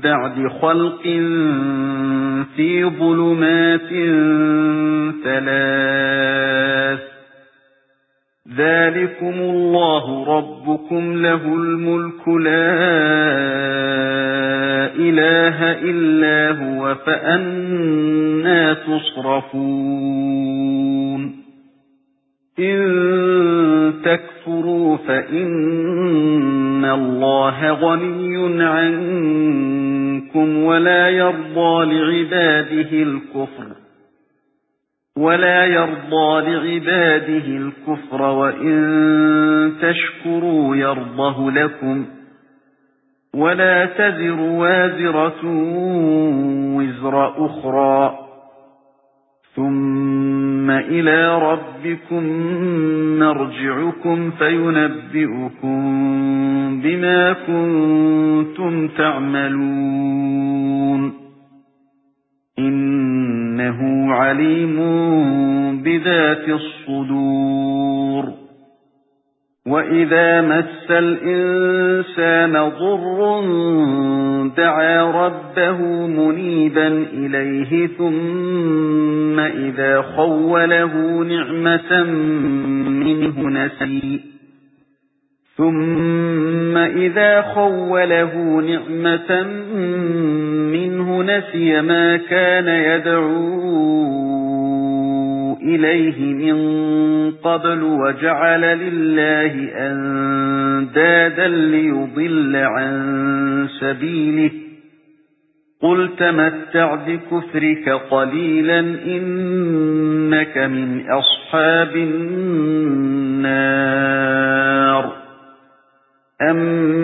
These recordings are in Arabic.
بَعْدِ خَلْقٍ فِي ظُلُمَاتٍ ثَلَاثٍ. ذَلِكُمُ اللَّهُ رَبُّكُمْ لَهُ الْمُلْكُ لَا إِلَٰهَ إِلَّا هُوَ فَأَنَّىٰ تُصْرَفُونَ. إِن تَكْفُرُوا فَإِنَّ اللَّهَ غَنِيٌّ عَنكُمْ. وَلَا يَرْضَىٰ لِعِبَادِهِ الْكُفْرَ وَلَا يَرْضَىٰ لِعِبَادِهِ الْكُفْرَ وَإِن تَشْكُرُوا يَرْضَهُ لَكُمْ وَلَا تَزِرُ وَازِرَةٌ وِزْرَ أُخْرَى ثُمَّ إِلَى رَبِّكُمْ مَرْجِعُكُمْ فَيُنَبِّئُكُم بِمَا كُنتُمْ تَعْمَلُونَ. إِنَّهُ عَلِيمٌ بِذَاتِ الصُّدُورِ. وَإِذَا مَسَّ الْإِنسَانَ ضُرٌّ دَعَا رَبَّهُ مُنِيبًا إِلَيْهِ ثُمَّ إِذَا خَوَّلَهُ نِعْمَةً مِنْهُ نَسِيَ. ثُمَّ إِذَا خَوَّلَهُ نِعْمَةً مِنْهُ نَسِيَ مَا كَانَ يَدْعُو إِلَيْهِ مِنْ قَبْلُ وَجَعَلَ لِلَّهِ أَنْدَادًا لِيُضِلَّ عَن سَبِيلِهِ. قُلْ تَمَتَّعْ بِكُفْرِكَ قَلِيلًا إِنَّكَ مِنْ أَصْحَابِ النَّارِ. أَمَّنْ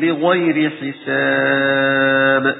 بِغَيْرِ حِسَابٍ.